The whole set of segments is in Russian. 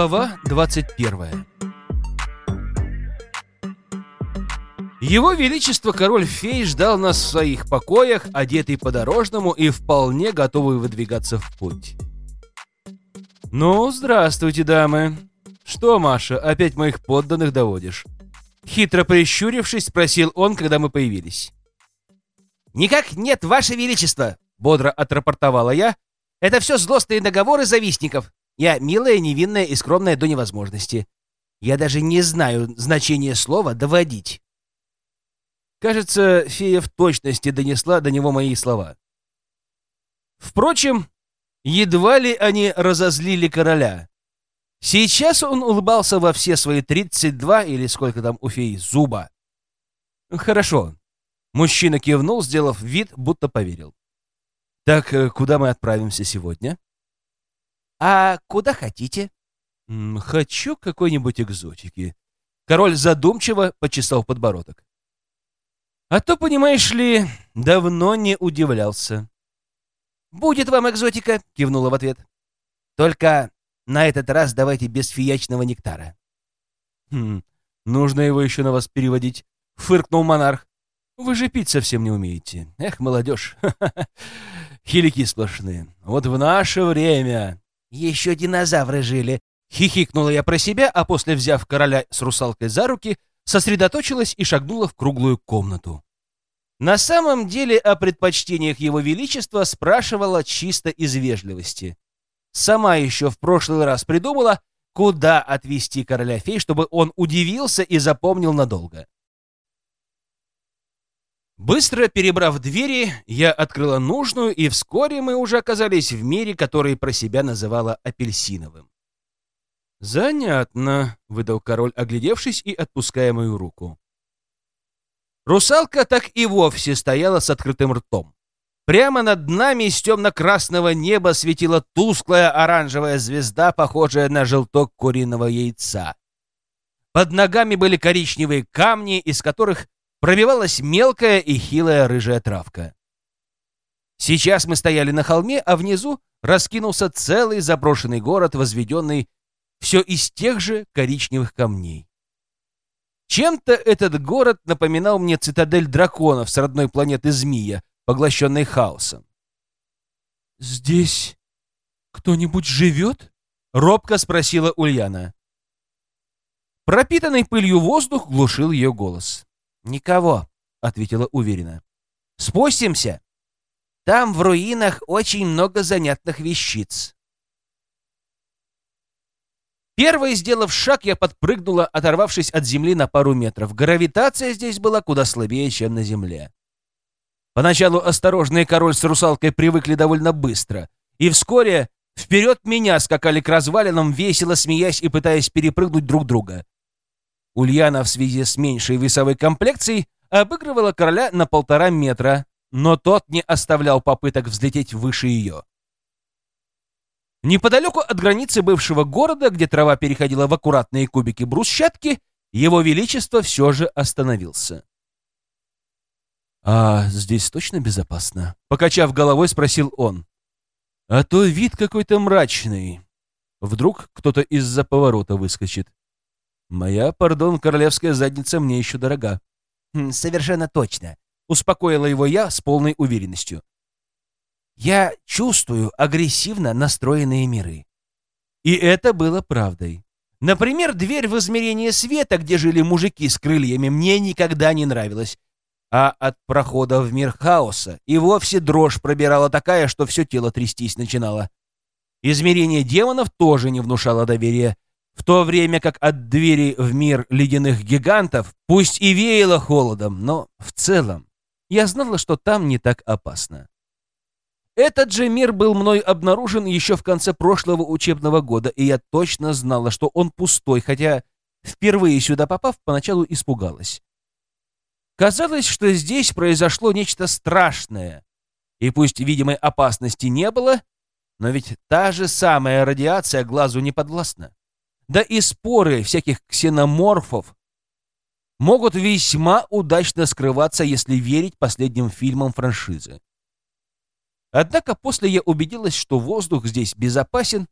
Глава 21 Его Величество Король Фей ждал нас в своих покоях, одетый по-дорожному и вполне готовый выдвигаться в путь. «Ну, здравствуйте, дамы. Что, Маша, опять моих подданных доводишь?» Хитро прищурившись, спросил он, когда мы появились. «Никак нет, Ваше Величество!» — бодро отрапортовала я. «Это все злостные договоры завистников. Я милая, невинная и скромная до невозможности. Я даже не знаю значение слова «доводить». Кажется, фея в точности донесла до него мои слова. Впрочем, едва ли они разозлили короля. Сейчас он улыбался во все свои 32 или сколько там у феи зуба. Хорошо. Мужчина кивнул, сделав вид, будто поверил. Так э, куда мы отправимся сегодня? А куда хотите? Хочу какой-нибудь экзотики. Король задумчиво почесал подбородок. А то, понимаешь ли, давно не удивлялся. «Будет вам экзотика», — кивнула в ответ. «Только на этот раз давайте без фиячного нектара». «Хм, нужно его еще на вас переводить», — фыркнул монарх. «Вы же пить совсем не умеете. Эх, молодежь, хилики сплошные. Вот в наше время...» «Еще динозавры жили», — хихикнула я про себя, а после, взяв короля с русалкой за руки, — сосредоточилась и шагнула в круглую комнату. На самом деле о предпочтениях его величества спрашивала чисто из вежливости. Сама еще в прошлый раз придумала, куда отвезти короля фей, чтобы он удивился и запомнил надолго. Быстро перебрав двери, я открыла нужную, и вскоре мы уже оказались в мире, который про себя называла апельсиновым. «Занятно», — выдал король, оглядевшись и отпуская мою руку. Русалка так и вовсе стояла с открытым ртом. Прямо над нами из темно-красного неба светила тусклая оранжевая звезда, похожая на желток куриного яйца. Под ногами были коричневые камни, из которых пробивалась мелкая и хилая рыжая травка. Сейчас мы стояли на холме, а внизу раскинулся целый заброшенный город, возведенный все из тех же коричневых камней. Чем-то этот город напоминал мне цитадель драконов с родной планеты Змия, поглощенной хаосом. «Здесь кто-нибудь живет?» — робко спросила Ульяна. Пропитанный пылью воздух глушил ее голос. «Никого», — ответила уверенно. «Спустимся. Там в руинах очень много занятных вещиц». Первой, сделав шаг, я подпрыгнула, оторвавшись от земли на пару метров. Гравитация здесь была куда слабее, чем на земле. Поначалу осторожный король с русалкой привыкли довольно быстро, и вскоре вперед меня скакали к развалинам, весело смеясь и пытаясь перепрыгнуть друг друга. Ульяна в связи с меньшей весовой комплекцией обыгрывала короля на полтора метра, но тот не оставлял попыток взлететь выше ее. Неподалеку от границы бывшего города, где трава переходила в аккуратные кубики брусчатки, его величество все же остановился. «А здесь точно безопасно?» — покачав головой, спросил он. «А то вид какой-то мрачный. Вдруг кто-то из-за поворота выскочит. Моя, пардон, королевская задница мне еще дорога». «Хм, «Совершенно точно», — успокоила его я с полной уверенностью. Я чувствую агрессивно настроенные миры. И это было правдой. Например, дверь в измерение света, где жили мужики с крыльями, мне никогда не нравилась. А от прохода в мир хаоса и вовсе дрожь пробирала такая, что все тело трястись начинало. Измерение демонов тоже не внушало доверия, в то время как от двери в мир ледяных гигантов пусть и веяло холодом, но в целом я знала, что там не так опасно. Этот же мир был мной обнаружен еще в конце прошлого учебного года, и я точно знала, что он пустой, хотя, впервые сюда попав, поначалу испугалась. Казалось, что здесь произошло нечто страшное, и пусть видимой опасности не было, но ведь та же самая радиация глазу не подвластна. Да и споры всяких ксеноморфов могут весьма удачно скрываться, если верить последним фильмам франшизы. Однако после я убедилась, что воздух здесь безопасен,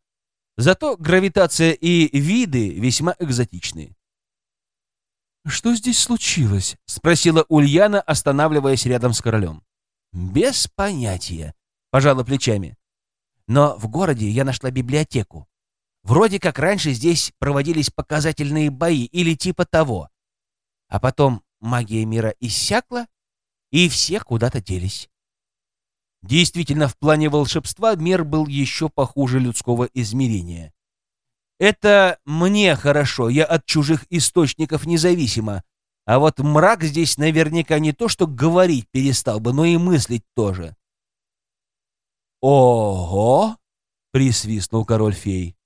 Зато гравитация и виды весьма экзотичны. «Что здесь случилось?» — спросила Ульяна, останавливаясь рядом с королем. «Без понятия», — пожала плечами. «Но в городе я нашла библиотеку. Вроде как раньше здесь проводились показательные бои или типа того. А потом магия мира иссякла, и все куда-то делись. Действительно, в плане волшебства мир был еще похуже людского измерения. Это мне хорошо, я от чужих источников независима. А вот мрак здесь наверняка не то, что говорить перестал бы, но и мыслить тоже. «Ого!» — присвистнул король-фей.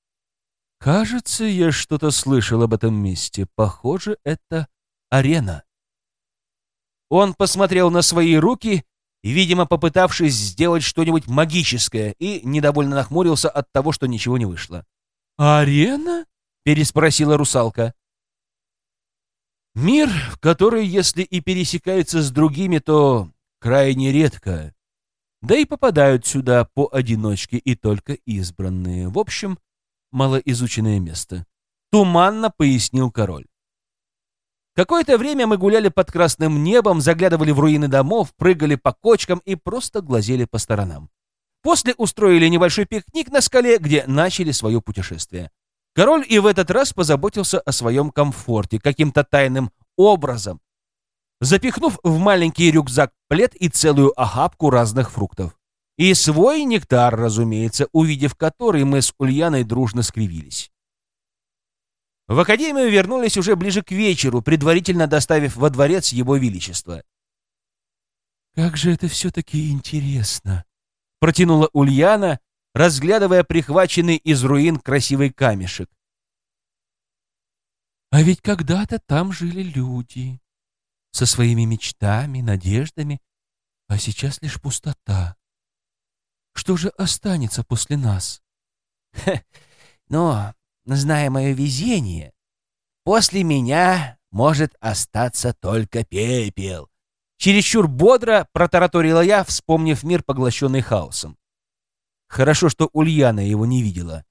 «Кажется, я что-то слышал об этом месте. Похоже, это арена». Он посмотрел на свои руки, видимо, попытавшись сделать что-нибудь магическое, и недовольно нахмурился от того, что ничего не вышло. «Арена?» — переспросила русалка. «Мир, который, если и пересекается с другими, то крайне редко. Да и попадают сюда поодиночке и только избранные. В общем, малоизученное место», — туманно пояснил король. Какое-то время мы гуляли под красным небом, заглядывали в руины домов, прыгали по кочкам и просто глазели по сторонам. После устроили небольшой пикник на скале, где начали свое путешествие. Король и в этот раз позаботился о своем комфорте каким-то тайным образом, запихнув в маленький рюкзак плед и целую охапку разных фруктов. И свой нектар, разумеется, увидев который, мы с Ульяной дружно скривились. В академию вернулись уже ближе к вечеру, предварительно доставив во дворец его величество. «Как же это все-таки интересно!» — протянула Ульяна, разглядывая прихваченный из руин красивый камешек. «А ведь когда-то там жили люди со своими мечтами, надеждами, а сейчас лишь пустота. Что же останется после нас?» «Но зная мое везение, после меня может остаться только пепел. Чересчур бодро протараторила я, вспомнив мир, поглощенный хаосом. Хорошо, что Ульяна его не видела.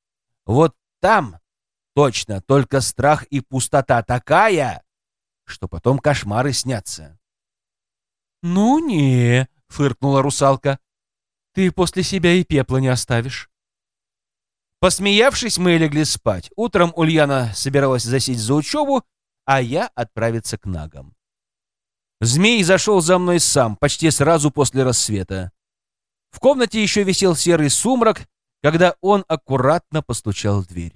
Вот там точно только страх и пустота такая, что потом кошмары снятся. «Ну не», — фыркнула русалка, — «ты после себя и пепла не оставишь». Посмеявшись, мы легли спать. Утром Ульяна собиралась засесть за учебу, а я отправиться к нагам. Змей зашел за мной сам, почти сразу после рассвета. В комнате еще висел серый сумрак, когда он аккуратно постучал в дверь.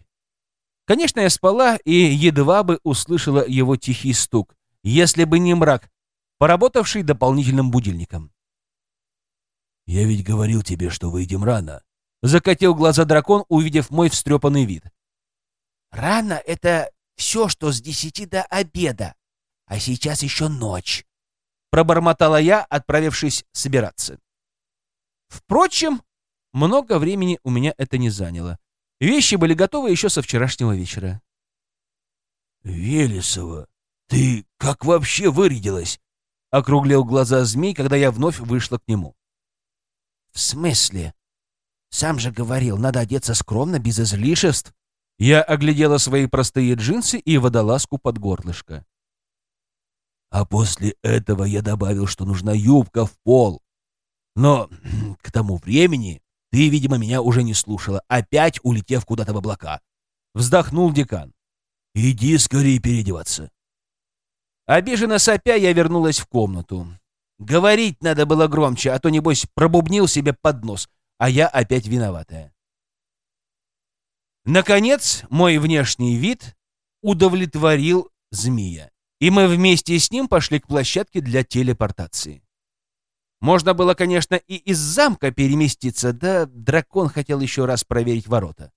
Конечно, я спала и едва бы услышала его тихий стук, если бы не мрак, поработавший дополнительным будильником. «Я ведь говорил тебе, что выйдем рано», Закатил глаза дракон, увидев мой встрепанный вид. «Рано — это все, что с десяти до обеда, а сейчас еще ночь», — пробормотала я, отправившись собираться. Впрочем, много времени у меня это не заняло. Вещи были готовы еще со вчерашнего вечера. «Велесова, ты как вообще вырядилась?» — округлил глаза змей, когда я вновь вышла к нему. «В смысле?» Сам же говорил, надо одеться скромно, без излишеств. Я оглядела свои простые джинсы и водолазку под горлышко. А после этого я добавил, что нужна юбка в пол. Но к тому времени ты, видимо, меня уже не слушала, опять улетев куда-то в облака. Вздохнул декан. Иди скорее переодеваться. Обиженно сопя, я вернулась в комнату. Говорить надо было громче, а то, небось, пробубнил себе под нос а я опять виноватая. Наконец, мой внешний вид удовлетворил змея, и мы вместе с ним пошли к площадке для телепортации. Можно было, конечно, и из замка переместиться, да дракон хотел еще раз проверить ворота.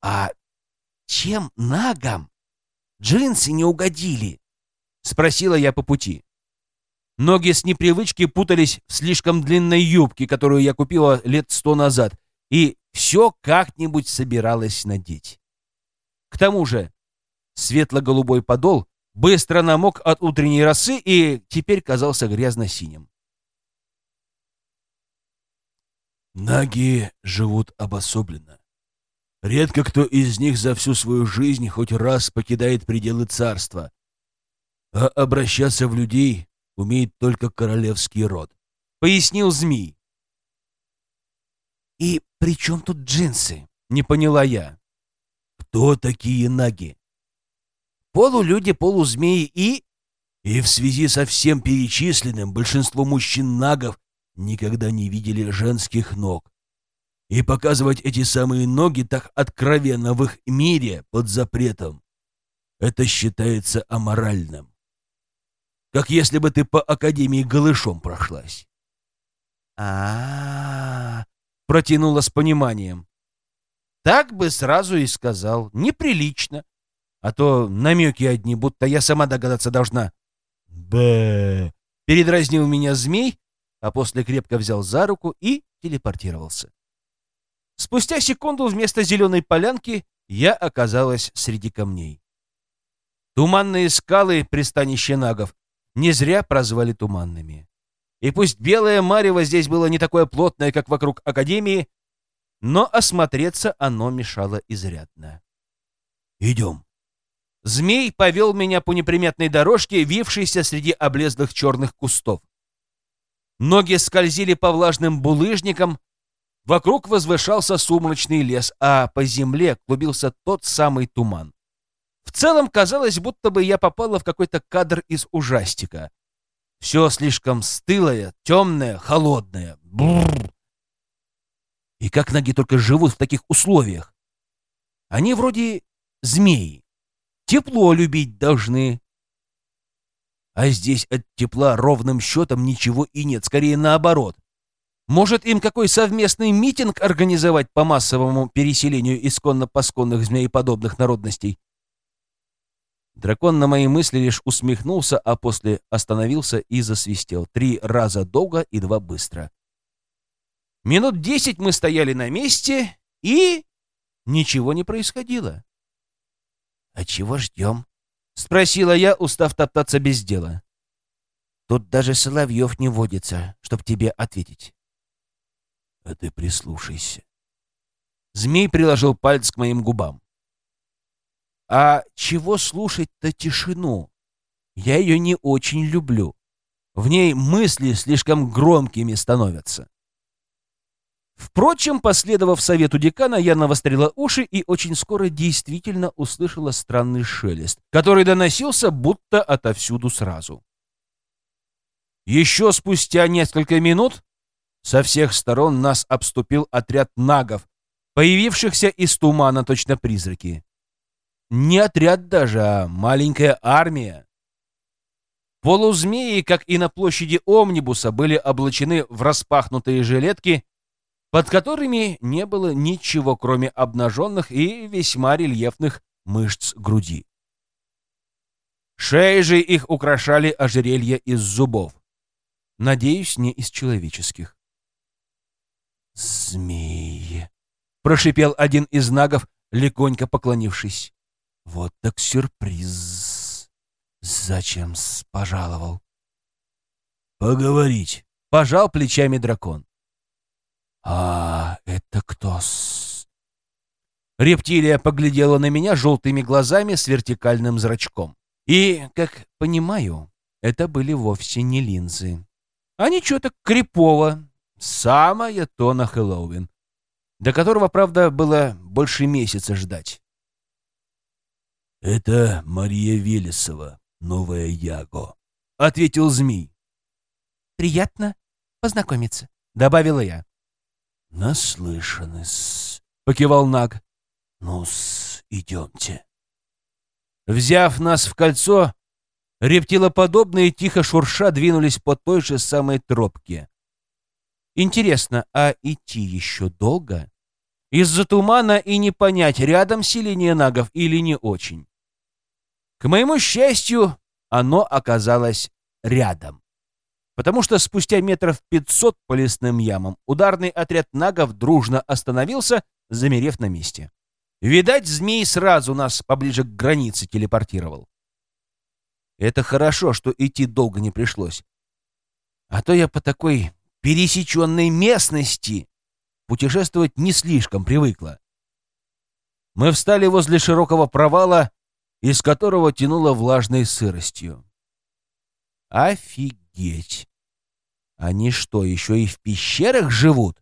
«А чем нагам джинсы не угодили?» — спросила я по пути. Ноги с непривычки путались в слишком длинной юбке, которую я купила лет сто назад, и все как-нибудь собиралась надеть. К тому же светло-голубой подол быстро намок от утренней росы и теперь казался грязно-синим. Наги живут обособленно. Редко кто из них за всю свою жизнь хоть раз покидает пределы царства, а обращаться в людей умеет только королевский род», — пояснил змей. «И при чем тут джинсы?» — не поняла я. «Кто такие наги?» «Полулюди, полузмеи и...» «И в связи со всем перечисленным большинство мужчин-нагов никогда не видели женских ног. И показывать эти самые ноги так откровенно в их мире под запретом — это считается аморальным. Как если бы ты по Академии голышом прошлась. а, -а, -а протянула с пониманием. Так бы сразу и сказал. Неприлично. А то намеки одни, будто я сама догадаться должна. Б. Передразнил меня змей, а после крепко взял за руку и телепортировался. Спустя секунду вместо зеленой полянки я оказалась среди камней. Туманные скалы пристанища нагов не зря прозвали туманными. И пусть белое марево здесь было не такое плотное, как вокруг Академии, но осмотреться оно мешало изрядно. «Идем». Змей повел меня по неприметной дорожке, вившейся среди облезлых черных кустов. Ноги скользили по влажным булыжникам, вокруг возвышался сумрачный лес, а по земле клубился тот самый туман. В целом казалось, будто бы я попала в какой-то кадр из ужастика. Все слишком стылое, темное, холодное. Бррр. И как ноги только живут в таких условиях? Они вроде змеи. Тепло любить должны. А здесь от тепла ровным счетом ничего и нет, скорее наоборот. Может, им какой совместный митинг организовать по массовому переселению исконно-посконных змееподобных народностей? Дракон на мои мысли лишь усмехнулся, а после остановился и засвистел. Три раза долго и два быстро. Минут десять мы стояли на месте, и ничего не происходило. «А чего ждем?» — спросила я, устав топтаться без дела. «Тут даже Соловьев не водится, чтоб тебе ответить». «А ты прислушайся». Змей приложил палец к моим губам. А чего слушать-то тишину? Я ее не очень люблю. В ней мысли слишком громкими становятся. Впрочем, последовав совету декана, я навострила уши и очень скоро действительно услышала странный шелест, который доносился будто отовсюду сразу. Еще спустя несколько минут со всех сторон нас обступил отряд нагов, появившихся из тумана точно призраки. Не отряд даже, а маленькая армия. Полузмеи, как и на площади Омнибуса, были облачены в распахнутые жилетки, под которыми не было ничего, кроме обнаженных и весьма рельефных мышц груди. Шеи же их украшали ожерелья из зубов. Надеюсь, не из человеческих. «Змеи!» — прошипел один из нагов, легонько поклонившись. Вот так сюрприз. Зачем пожаловал? Поговорить. Пожал плечами дракон. А, это кто-с? Рептилия поглядела на меня желтыми глазами с вертикальным зрачком. И, как понимаю, это были вовсе не линзы. Ничего так крипово. Самое то на Хэллоуин. До которого, правда, было больше месяца ждать. «Это Мария Велесова, новая Яго», — ответил змей. «Приятно познакомиться», — добавила я. «Наслышаны-с», — покивал Наг. «Ну-с, идемте». Взяв нас в кольцо, рептилоподобные тихо шурша двинулись по той же самой тропке. Интересно, а идти еще долго? Из-за тумана и не понять, рядом селение нагов или не очень. К моему счастью, оно оказалось рядом. Потому что спустя метров пятьсот по лесным ямам ударный отряд нагов дружно остановился, замерев на месте. Видать, змей сразу нас поближе к границе телепортировал. Это хорошо, что идти долго не пришлось. А то я по такой пересеченной местности путешествовать не слишком привыкла. Мы встали возле широкого провала, из которого тянуло влажной сыростью. Офигеть! Они что, еще и в пещерах живут?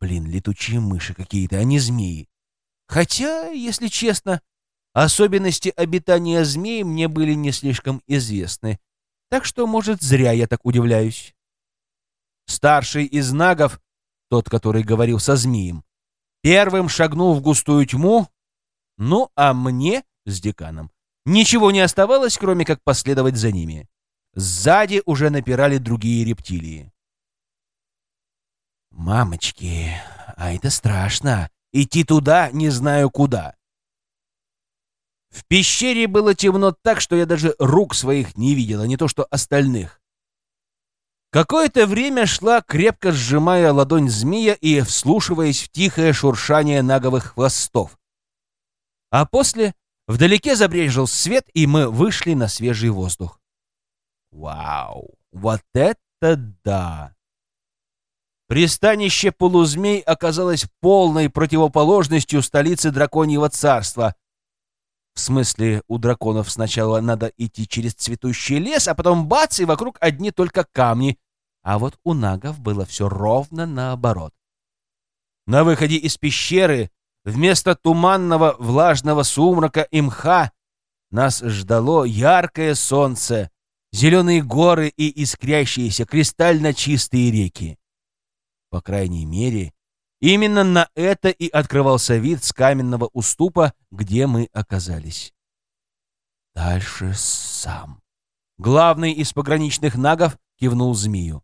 Блин, летучие мыши какие-то, а не змеи. Хотя, если честно, особенности обитания змей мне были не слишком известны, так что, может, зря я так удивляюсь. Старший из нагов, тот, который говорил со змеем, первым шагнул в густую тьму, ну а мне с деканом ничего не оставалось, кроме как последовать за ними. Сзади уже напирали другие рептилии. «Мамочки, а это страшно. Идти туда не знаю куда». В пещере было темно так, что я даже рук своих не видел, а не то что остальных. Какое-то время шла, крепко сжимая ладонь змея и вслушиваясь в тихое шуршание наговых хвостов. А после вдалеке забрежил свет, и мы вышли на свежий воздух. Вау! Вот это да! Пристанище полузмей оказалось полной противоположностью столицы драконьего царства. В смысле, у драконов сначала надо идти через цветущий лес, а потом бац, и вокруг одни только камни. А вот у нагов было все ровно наоборот. На выходе из пещеры вместо туманного влажного сумрака и мха нас ждало яркое солнце, зеленые горы и искрящиеся кристально чистые реки. По крайней мере, именно на это и открывался вид с каменного уступа, где мы оказались. Дальше сам. Главный из пограничных нагов кивнул змею.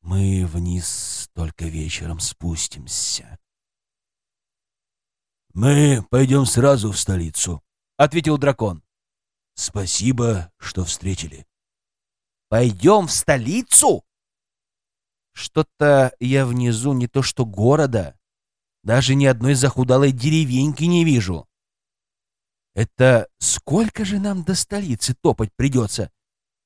Мы вниз только вечером спустимся. «Мы пойдем сразу в столицу», — ответил дракон. «Спасибо, что встретили». «Пойдем в столицу?» Что-то я внизу не то что города, даже ни одной захудалой деревеньки не вижу. Это сколько же нам до столицы топать придется?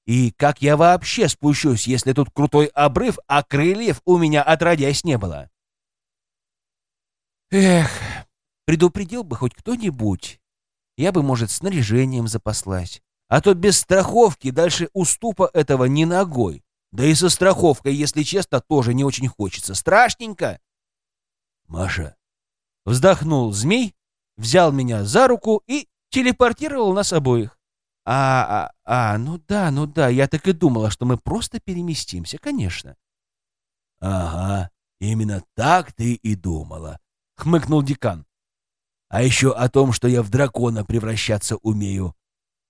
И как я вообще спущусь, если тут крутой обрыв, а крыльев у меня отродясь не было? Эх, предупредил бы хоть кто-нибудь. Я бы, может, снаряжением запаслась. А то без страховки дальше уступа этого ни ногой. Да и со страховкой, если честно, тоже не очень хочется. Страшненько. Маша. Вздохнул змей, взял меня за руку и телепортировал нас обоих. А, а, а, ну да, ну да, я так и думала, что мы просто переместимся, конечно. Ага, именно так ты и думала, хмыкнул декан. А еще о том, что я в дракона превращаться умею.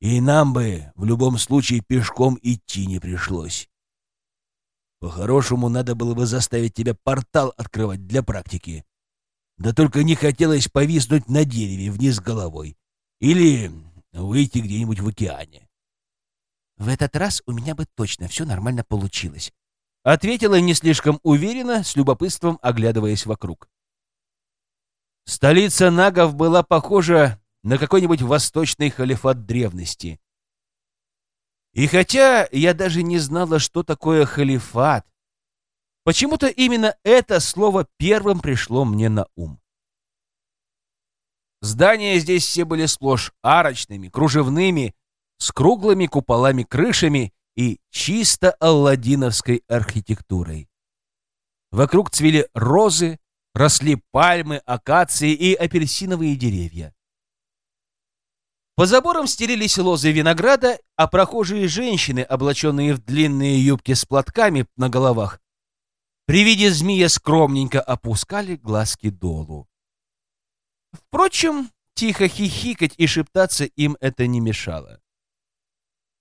И нам бы в любом случае пешком идти не пришлось. По-хорошему, надо было бы заставить тебя портал открывать для практики. Да только не хотелось повиснуть на дереве вниз головой. Или выйти где-нибудь в океане. В этот раз у меня бы точно все нормально получилось. Ответила не слишком уверенно, с любопытством оглядываясь вокруг. Столица нагов была похожа на какой-нибудь восточный халифат древности. И хотя я даже не знала, что такое халифат, почему-то именно это слово первым пришло мне на ум. Здания здесь все были сплошь арочными, кружевными, с круглыми куполами-крышами и чисто алладиновской архитектурой. Вокруг цвели розы, росли пальмы, акации и апельсиновые деревья. По заборам стелились лозы винограда, а прохожие женщины, облаченные в длинные юбки с платками на головах, при виде змея скромненько опускали глазки долу. Впрочем, тихо хихикать и шептаться им это не мешало.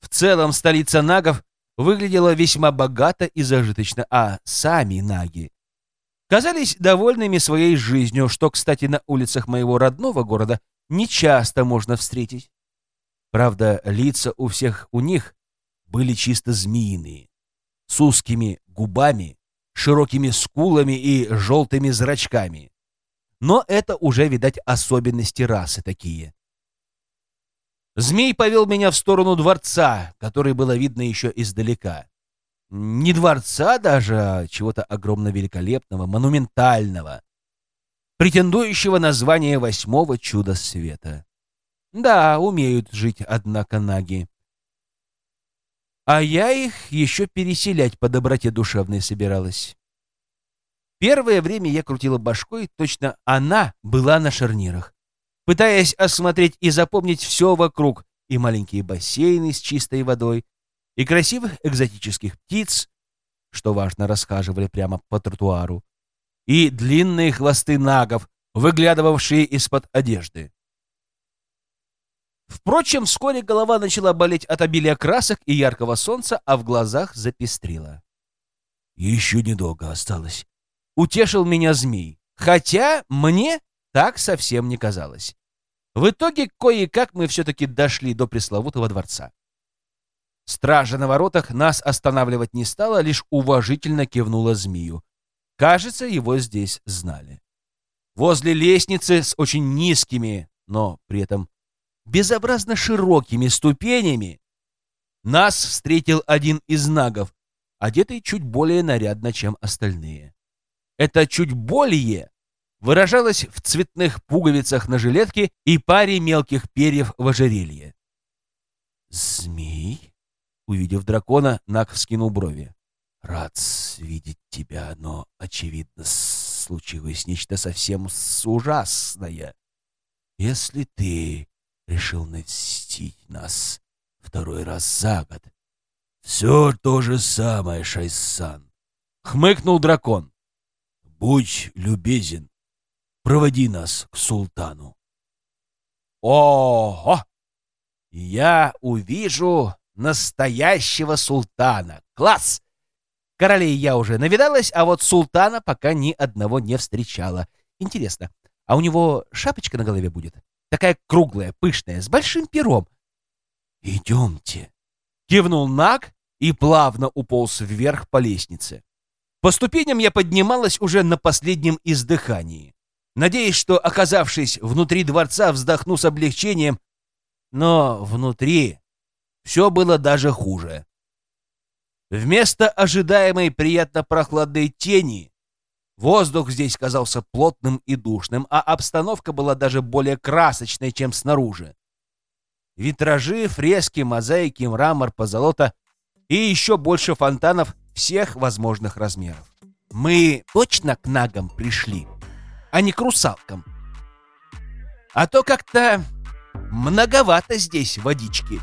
В целом столица нагов выглядела весьма богато и зажиточно, а сами наги казались довольными своей жизнью, что, кстати, на улицах моего родного города нечасто можно встретить. Правда, лица у всех у них были чисто змеиные, с узкими губами, широкими скулами и желтыми зрачками. Но это уже, видать, особенности расы такие. Змей повел меня в сторону дворца, который было видно еще издалека. Не дворца даже, а чего-то огромно великолепного, монументального. претендующего на звание восьмого чуда света. Да, умеют жить, однако, наги. А я их еще переселять по доброте душевной собиралась. Первое время я крутила башкой, точно она была на шарнирах, пытаясь осмотреть и запомнить все вокруг, и маленькие бассейны с чистой водой, и красивых экзотических птиц, что важно, расхаживали прямо по тротуару, и длинные хвосты нагов, выглядывавшие из-под одежды. Впрочем, вскоре голова начала болеть от обилия красок и яркого солнца, а в глазах запестрила. «Еще недолго осталось», — утешил меня змей, хотя мне так совсем не казалось. В итоге кое-как мы все-таки дошли до пресловутого дворца. Стража на воротах нас останавливать не стала, лишь уважительно кивнула змею. Кажется, его здесь знали. Возле лестницы с очень низкими, но при этом безобразно широкими ступенями нас встретил один из нагов, одетый чуть более нарядно, чем остальные. Это чуть более выражалось в цветных пуговицах на жилетке и паре мелких перьев в ожерелье. «Змей?» Увидев дракона, Наг вскинул брови. «Рад видеть тебя, но, очевидно, случилось нечто совсем ужасное. Если ты решил навестить нас второй раз за год, все то же самое, Шайсан. Хмыкнул дракон. Будь любезен, проводи нас к султану. Ого! Я увижу настоящего султана. Класс! Королей я уже навидалась, а вот султана пока ни одного не встречала. Интересно, а у него шапочка на голове будет? Такая круглая, пышная, с большим пером. «Идемте», — кивнул Наг и плавно уполз вверх по лестнице. По ступеням я поднималась уже на последнем издыхании, надеясь, что, оказавшись внутри дворца, вздохну с облегчением, но внутри все было даже хуже. Вместо ожидаемой приятно прохладной тени воздух здесь казался плотным и душным, а обстановка была даже более красочной, чем снаружи. Витражи, фрески, мозаики, мрамор, позолота и еще больше фонтанов всех возможных размеров. Мы точно к нагам пришли, а не к русалкам. А то как-то многовато здесь водички.